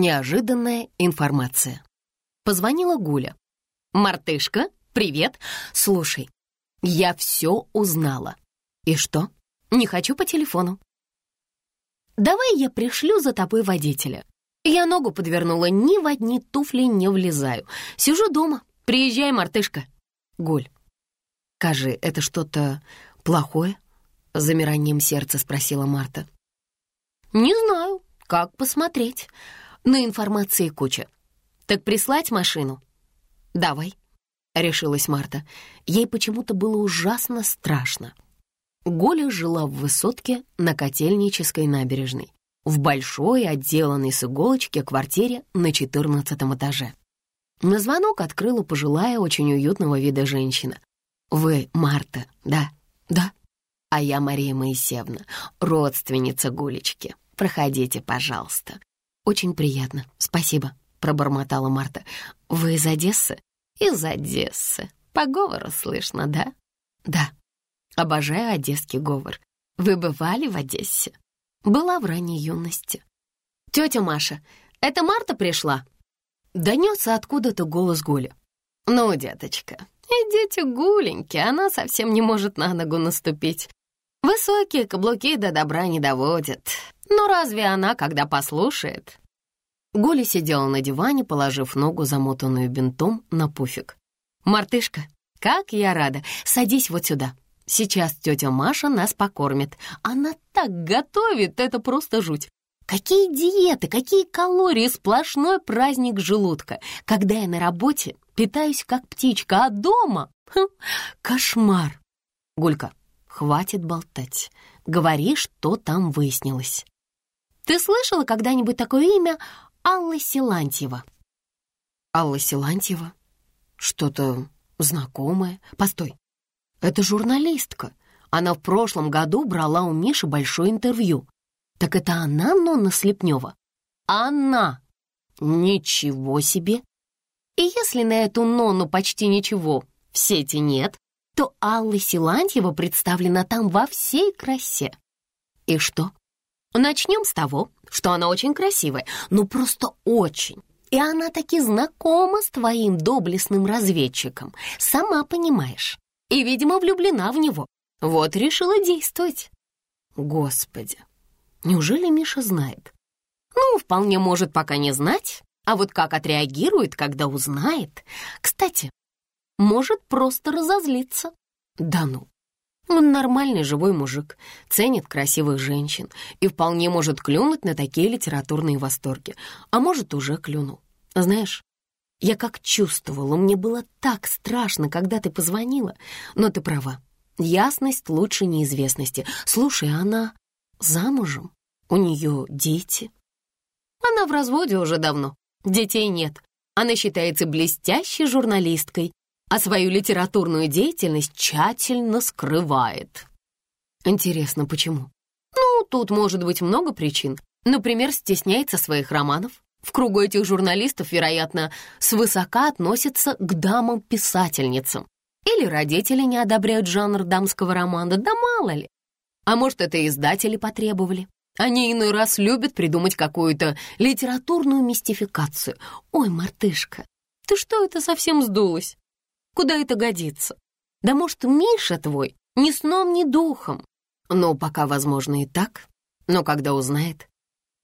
Неожиданная информация. Позвонила Гуля. «Мартышка, привет. Слушай, я все узнала. И что? Не хочу по телефону. Давай я пришлю за тобой водителя. Я ногу подвернула, ни в одни туфли не влезаю. Сижу дома. Приезжай, мартышка. Гуль, скажи, это что-то плохое? Замиранием сердца спросила Марта. Не знаю, как посмотреть. На информации куча. Так прислать машину? Давай, решилась Марта. Ей почему-то было ужасно страшно. Голя жила в высотке на Котельнической набережной, в большой, отделанной с иголочки квартире на четырнадцатом этаже. На звонок открыла пожилая, очень уютного вида женщина. «Вы Марта, да?» «Да». «А я Мария Моисеевна, родственница Гулечки. Проходите, пожалуйста». «Очень приятно, спасибо», — пробормотала Марта. «Вы из Одессы?» «Из Одессы. По говору слышно, да?» «Да». Обожаю одесский говор. Вы бывали в Одессе? Была в ранней юности. Тетя Маша, это Марта пришла? Донесся откуда-то голос Гули. Ну, деточка, идите гуленьки, она совсем не может на ногу наступить. Высокие каблуки до добра не доводят. Но разве она, когда послушает? Гуля сидела на диване, положив ногу, замотанную бинтом, на пуфик. «Мартышка, как я рада! Садись вот сюда!» Сейчас тетя Маша нас покормит. Она так готовит, это просто жуть. Какие диеты, какие калории, сплошной праздник желудка. Когда я на работе, питаюсь как птичка, а дома хм, кошмар. Гулька, хватит болтать. Говори, что там выяснилось. Ты слышала когда-нибудь такое имя Алла Силантьева? Алла Силантьева? Что-то знакомое. Постой, это журналистка. Она в прошлом году брала у Миши большое интервью. Так это она, Нонна Слепнева? Она! Ничего себе! И если на эту Нонну почти ничего в сети нет, то Алла Силантьева представлена там во всей красе. И что? Начнем с того, что она очень красивая, ну просто очень. И она таки знакома с твоим доблестным разведчиком, сама понимаешь и, видимо, влюблена в него. Вот решила действовать. Господи, неужели Миша знает? Ну, вполне может пока не знать, а вот как отреагирует, когда узнает. Кстати, может просто разозлиться. Да ну, он нормальный живой мужик, ценит красивых женщин и вполне может клюнуть на такие литературные восторги, а может, уже клюнул. Знаешь, я как чувствовала, мне было так страшно, когда ты позвонила. Но ты права, ясность лучше неизвестности. Слушай, она замужем? У нее дети? Она в разводе уже давно. Детей нет. Она считается блестящей журналисткой, а свою литературную деятельность тщательно скрывает. Интересно, почему? Ну, тут может быть много причин. Например, стесняется своих романов, в кругу этих журналистов, вероятно, свысока относятся к дамам-писательницам. Или родители не одобряют жанр дамского романа, да мало ли. А может, это издатели потребовали. Они иной раз любят придумать какую-то литературную мистификацию. Ой, мартышка, ты что это совсем сдулась? Куда это годится? Да может, Миша твой ни сном, ни духом. Ну, пока, возможно, и так. Но когда узнает,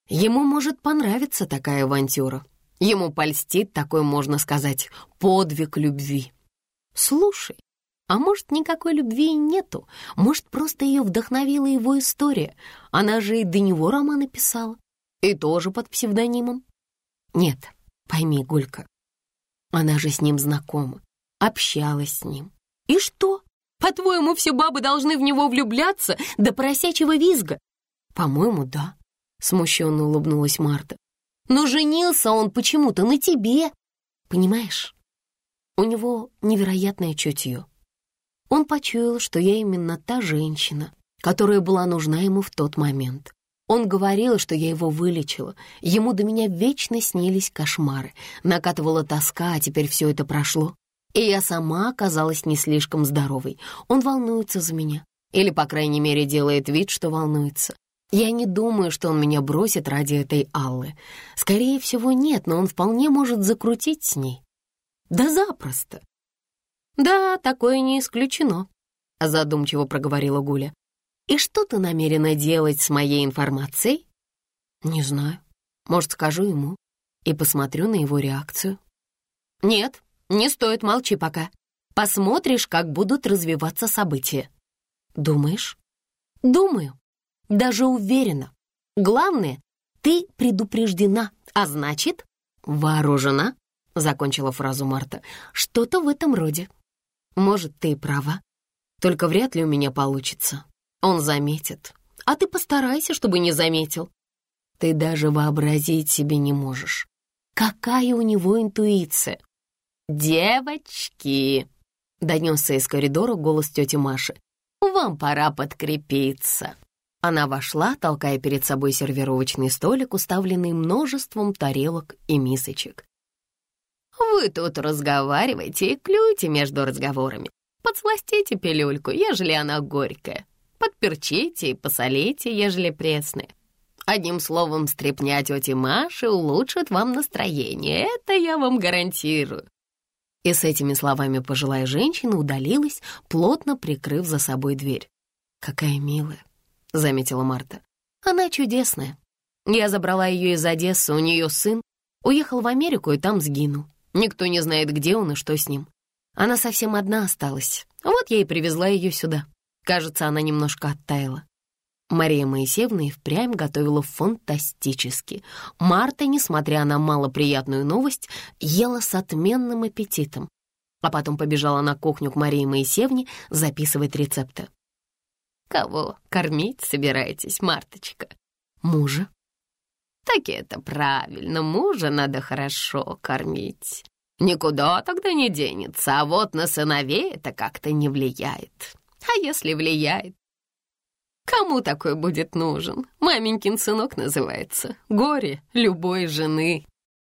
Ему может понравиться такая авантюра. Ему польстит такой, можно сказать, подвиг любви. Слушай, а может, никакой любви и нету? Может, просто ее вдохновила его история? Она же и до него романы писала. И тоже под псевдонимом. Нет, пойми, Гулька, она же с ним знакома, общалась с ним. И что? По-твоему, все бабы должны в него влюбляться до поросячьего визга? По-моему, да. — смущенно улыбнулась Марта. «Но женился он почему-то на тебе, понимаешь? У него невероятное чутье. Он почуял, что я именно та женщина, которая была нужна ему в тот момент. Он говорил, что я его вылечила. Ему до меня вечно снились кошмары. Накатывала тоска, а теперь все это прошло. И я сама оказалась не слишком здоровой. Он волнуется за меня. Или, по крайней мере, делает вид, что волнуется. Я не думаю, что он меня бросит ради этой Аллы. Скорее всего, нет, но он вполне может закрутить с ней. Да запросто. Да, такое не исключено, задумчиво проговорила Гуля. И что ты намерена делать с моей информацией? Не знаю. Может, скажу ему и посмотрю на его реакцию. Нет, не стоит, молчи пока. Посмотришь, как будут развиваться события. Думаешь? Думаю. Даже уверена. Главное, ты предупреждена, а значит, вооружена, закончила фразу Марта. Что-то в этом роде. Может, ты и права. Только вряд ли у меня получится. Он заметит. А ты постарайся, чтобы не заметил. Ты даже вообразить себе не можешь. Какая у него интуиция. «Девочки!» — донесся из коридора голос тети Маши. «Вам пора подкрепиться». Она вошла, толкая перед собой сервировочный столик, уставленный множеством тарелок и мисочек. «Вы тут разговариваете и клюете между разговорами. Подсластите пилюльку, ежели она горькая. Подперчите и посолите, ежели пресная. Одним словом, стряпня тети Маши улучшит вам настроение, это я вам гарантирую». И с этими словами пожилая женщина удалилась, плотно прикрыв за собой дверь. «Какая милая», — заметила Марта. «Она чудесная. Я забрала ее из Одессы, у нее сын. Уехал в Америку и там сгинул. Никто не знает, где он и что с ним. Она совсем одна осталась. Вот я и привезла ее сюда. Кажется, она немножко оттаяла. Мария Моисеевна и впрямь готовила фантастически. Марта, несмотря на малоприятную новость, ела с отменным аппетитом. А потом побежала на кухню к Марии Моисеевне записывать рецепты. «Кого кормить собираетесь, Марточка?» «Мужа». «Так это правильно, мужа надо хорошо кормить. Никуда тогда не денется, а вот на сыновей это как-то не влияет. А если влияет, Кому такой будет нужен? Маменькин сынок называется. Горе любой жены.